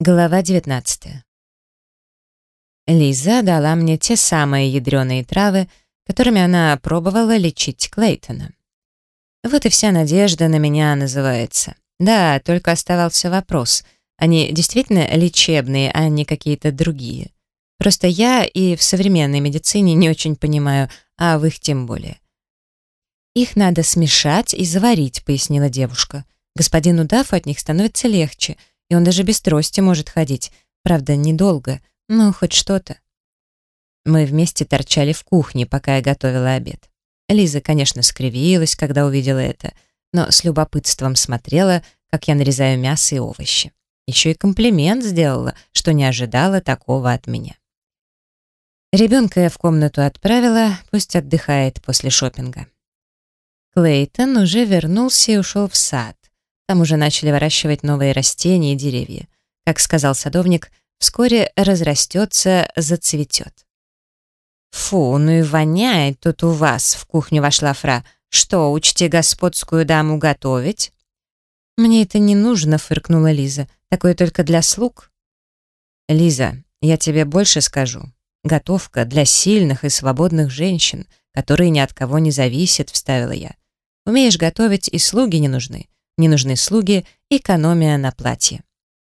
Глава 19. Лиза дала мне те самые ядреные травы, которыми она пробовала лечить Клейтона. Вот и вся надежда на меня называется. Да, только оставался вопрос, они действительно лечебные, а не какие-то другие. Просто я и в современной медицине не очень понимаю, а в их тем более. «Их надо смешать и заварить», — пояснила девушка. «Господину Дафу от них становится легче», — и он даже без трости может ходить. Правда, недолго, но хоть что-то. Мы вместе торчали в кухне, пока я готовила обед. Лиза, конечно, скривилась, когда увидела это, но с любопытством смотрела, как я нарезаю мясо и овощи. Еще и комплимент сделала, что не ожидала такого от меня. Ребенка я в комнату отправила, пусть отдыхает после шопинга. Клейтон уже вернулся и ушел в сад. Там уже начали выращивать новые растения и деревья. Как сказал садовник, вскоре разрастется, зацветет. «Фу, ну и воняет тут у вас», — в кухню вошла Фра. «Что, учите господскую даму готовить?» «Мне это не нужно», — фыркнула Лиза. «Такое только для слуг». «Лиза, я тебе больше скажу. Готовка для сильных и свободных женщин, которые ни от кого не зависят», — вставила я. «Умеешь готовить, и слуги не нужны не нужны слуги, экономия на платье.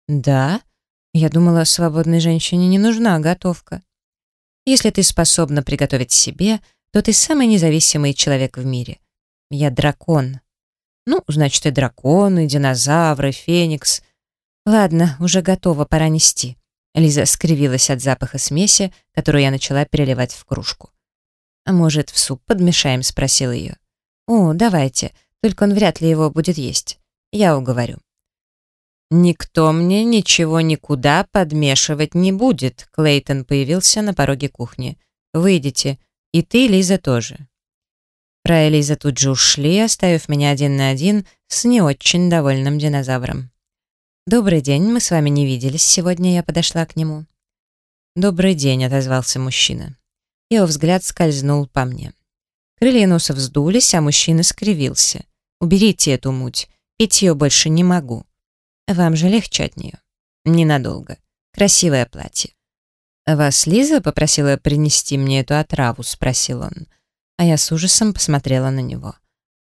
Да, я думала, свободной женщине не нужна готовка. Если ты способна приготовить себе, то ты самый независимый человек в мире. Я дракон. Ну, значит, и дракон, и динозавр, и феникс. Ладно, уже готова, пора нести. Лиза скривилась от запаха смеси, которую я начала переливать в кружку. «А может, в суп подмешаем?» — спросила ее. «О, давайте, только он вряд ли его будет есть. Я уговорю. «Никто мне ничего никуда подмешивать не будет», Клейтон появился на пороге кухни. «Выйдите. И ты, Лиза, тоже». Фра и Лиза тут же ушли, оставив меня один на один с не очень довольным динозавром. «Добрый день, мы с вами не виделись. Сегодня я подошла к нему». «Добрый день», — отозвался мужчина. Его взгляд скользнул по мне. Крылья носа вздулись, а мужчина скривился. Уберите эту муть. Пить ее больше не могу. Вам же легче от нее. Ненадолго. Красивое платье. «Вас Лиза попросила принести мне эту отраву?» — спросил он. А я с ужасом посмотрела на него.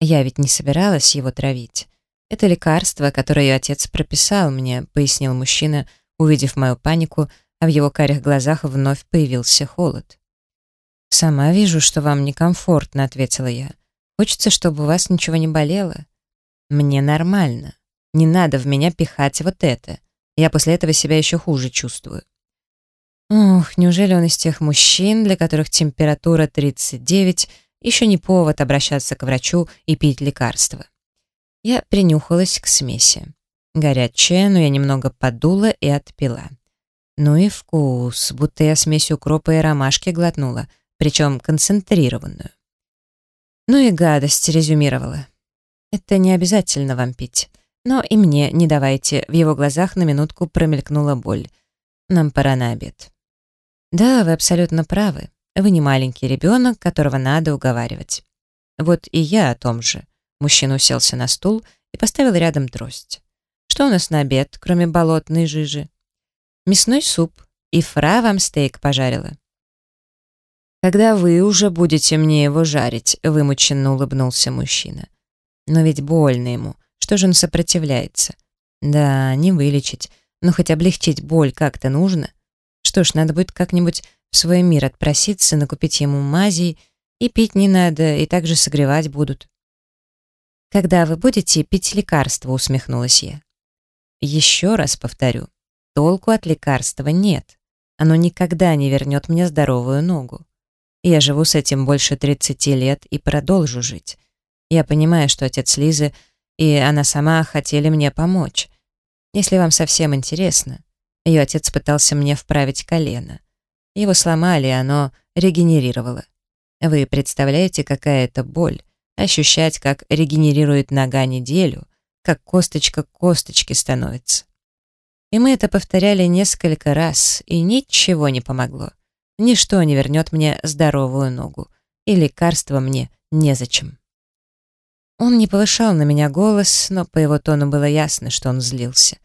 Я ведь не собиралась его травить. Это лекарство, которое отец прописал мне, пояснил мужчина, увидев мою панику, а в его карих глазах вновь появился холод. «Сама вижу, что вам некомфортно», — ответила я. Хочется, чтобы у вас ничего не болело. Мне нормально. Не надо в меня пихать вот это. Я после этого себя еще хуже чувствую. Ох, неужели он из тех мужчин, для которых температура 39 еще не повод обращаться к врачу и пить лекарства? Я принюхалась к смеси. Горячая, но я немного подула и отпила. Ну и вкус, будто я смесь укропа и ромашки глотнула, причем концентрированную. Ну и гадость резюмировала. Это не обязательно вам пить. Но и мне не давайте. В его глазах на минутку промелькнула боль. Нам пора на обед. Да, вы абсолютно правы. Вы не маленький ребенок, которого надо уговаривать. Вот и я о том же. Мужчина уселся на стул и поставил рядом трость. Что у нас на обед, кроме болотной жижи? Мясной суп. И фра вам стейк пожарила. «Когда вы уже будете мне его жарить», — вымученно улыбнулся мужчина. «Но ведь больно ему. Что же он сопротивляется?» «Да, не вылечить, но хоть облегчить боль как-то нужно. Что ж, надо будет как-нибудь в свой мир отпроситься, накупить ему мазей, и пить не надо, и также согревать будут». «Когда вы будете пить лекарства?» — усмехнулась я. «Еще раз повторю, толку от лекарства нет. Оно никогда не вернет мне здоровую ногу. Я живу с этим больше 30 лет и продолжу жить. Я понимаю, что отец Лизы и она сама хотели мне помочь. Если вам совсем интересно, ее отец пытался мне вправить колено. Его сломали, оно регенерировало. Вы представляете, какая это боль? Ощущать, как регенерирует нога неделю, как косточка к косточке становится. И мы это повторяли несколько раз, и ничего не помогло. Ничто не вернет мне здоровую ногу, и лекарства мне незачем. Он не повышал на меня голос, но по его тону было ясно, что он злился.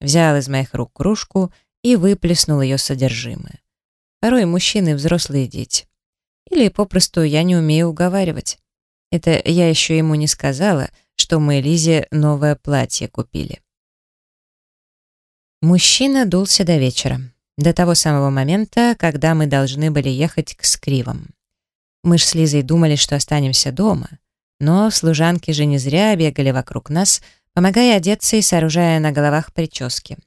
взял из моих рук кружку и выплеснул ее содержимое. Порой мужчины взрослые дети. Или попросту я не умею уговаривать. Это я еще ему не сказала, что мы Лизе новое платье купили. Мужчина дулся до вечера, до того самого момента, когда мы должны были ехать к Скривам. Мы ж с Лизой думали, что останемся дома, но служанки же не зря бегали вокруг нас, помогая одеться и сооружая на головах прически.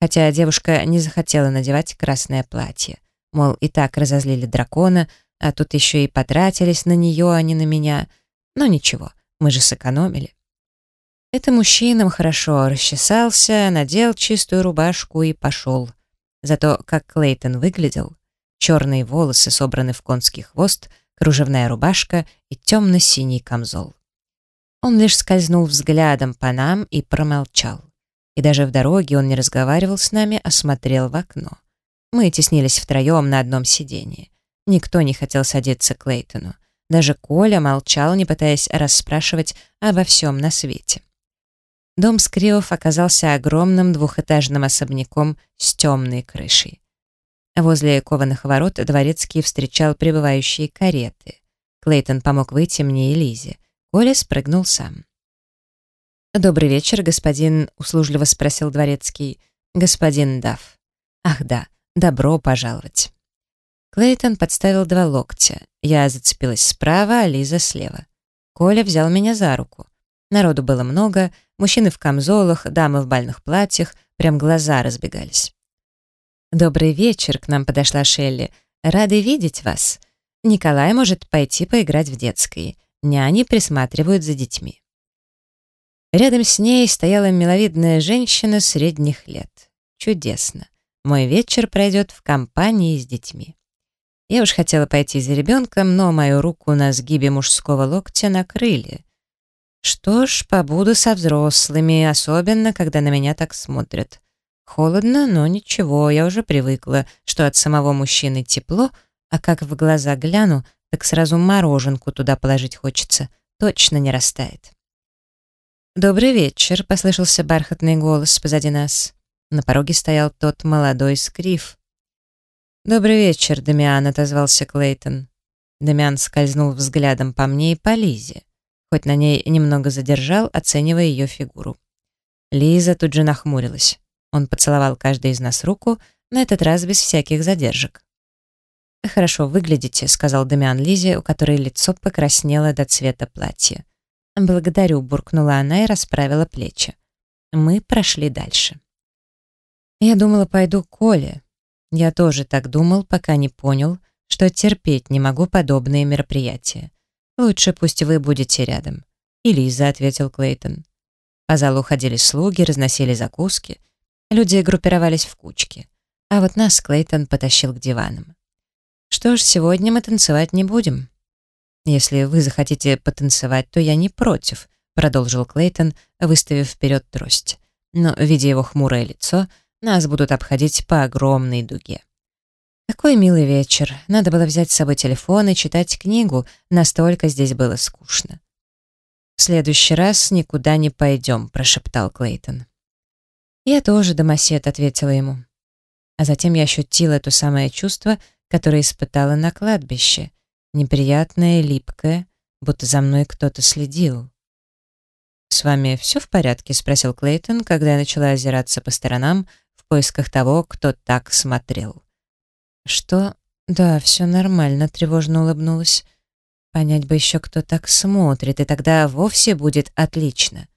Хотя девушка не захотела надевать красное платье. Мол, и так разозлили дракона, а тут еще и потратились на нее, а не на меня. Но ничего, мы же сэкономили. Это мужчинам хорошо расчесался, надел чистую рубашку и пошел. Зато как Клейтон выглядел, черные волосы собраны в конский хвост, кружевная рубашка и темно-синий камзол. Он лишь скользнул взглядом по нам и промолчал. И даже в дороге он не разговаривал с нами, а смотрел в окно. Мы теснились втроем на одном сиденье. Никто не хотел садиться к Клейтону. Даже Коля молчал, не пытаясь расспрашивать обо всем на свете. Дом Скриов оказался огромным двухэтажным особняком с темной крышей. Возле кованых ворот дворецкий встречал прибывающие кареты. Клейтон помог выйти мне и Лизе. Коля спрыгнул сам. «Добрый вечер, господин», — услужливо спросил дворецкий. «Господин Дафф». «Ах да, добро пожаловать». Клейтон подставил два локтя. Я зацепилась справа, а Лиза слева. Коля взял меня за руку. Народу было много, мужчины в камзолах, дамы в бальных платьях, прям глаза разбегались. «Добрый вечер», — к нам подошла Шелли. «Рады видеть вас. Николай может пойти поиграть в детской. Няни присматривают за детьми». Рядом с ней стояла миловидная женщина средних лет. Чудесно. Мой вечер пройдет в компании с детьми. Я уж хотела пойти за ребенком, но мою руку на сгибе мужского локтя накрыли. Что ж, побуду со взрослыми, особенно, когда на меня так смотрят. Холодно, но ничего, я уже привыкла, что от самого мужчины тепло, а как в глаза гляну, так сразу мороженку туда положить хочется. Точно не растает. «Добрый вечер», — послышался бархатный голос позади нас. На пороге стоял тот молодой скриф. «Добрый вечер, Дамиан», — отозвался Клейтон. Дамиан скользнул взглядом по мне и по Лизе хоть на ней немного задержал, оценивая ее фигуру. Лиза тут же нахмурилась. Он поцеловал каждый из нас руку, на этот раз без всяких задержек. «Хорошо выглядите», — сказал Дамиан Лизе, у которой лицо покраснело до цвета платья. «Благодарю», — буркнула она и расправила плечи. Мы прошли дальше. Я думала, пойду к Коле. Я тоже так думал, пока не понял, что терпеть не могу подобные мероприятия. «Лучше пусть вы будете рядом». «И Лиза», — ответил Клейтон. По залу ходили слуги, разносили закуски. Люди группировались в кучки. А вот нас Клейтон потащил к диванам. «Что ж, сегодня мы танцевать не будем». «Если вы захотите потанцевать, то я не против», — продолжил Клейтон, выставив вперед трость. «Но, видя его хмурое лицо, нас будут обходить по огромной дуге». Какой милый вечер. Надо было взять с собой телефон и читать книгу, настолько здесь было скучно. «В следующий раз никуда не пойдем», — прошептал Клейтон. «Я тоже, домосед», — ответила ему. А затем я ощутила то самое чувство, которое испытала на кладбище. Неприятное, липкое, будто за мной кто-то следил. «С вами все в порядке?» — спросил Клейтон, когда я начала озираться по сторонам в поисках того, кто так смотрел. «Что? Да, все нормально», — тревожно улыбнулась. «Понять бы еще, кто так смотрит, и тогда вовсе будет отлично».